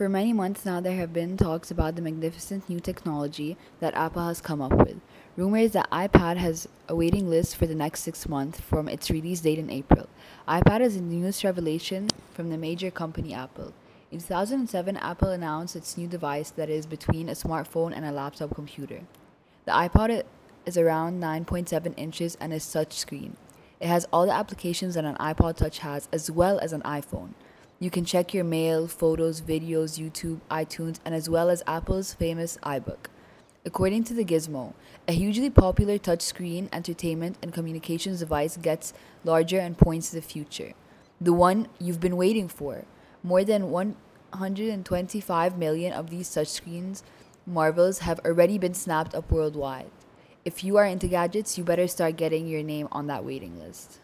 For many months now, there have been talks about the magnificent new technology that Apple has come up with. Rumors that iPad has a waiting list for the next six months from its release date in April. iPad is the newest revelation from the major company Apple. In 2007, Apple announced its new device that is between a smartphone and a laptop computer. The iPad is around 9.7 inches and is touchscreen. It has all the applications that an iPod Touch has, as well as an iPhone. You can check your mail, photos, videos, YouTube, iTunes, and as well as Apple's famous iBook. According to the Gizmo, a hugely popular touchscreen entertainment and communications device gets larger and points to the future. The one you've been waiting for. More than 125 million of these touchscreens marvels have already been snapped up worldwide. If you are into gadgets, you better start getting your name on that waiting list.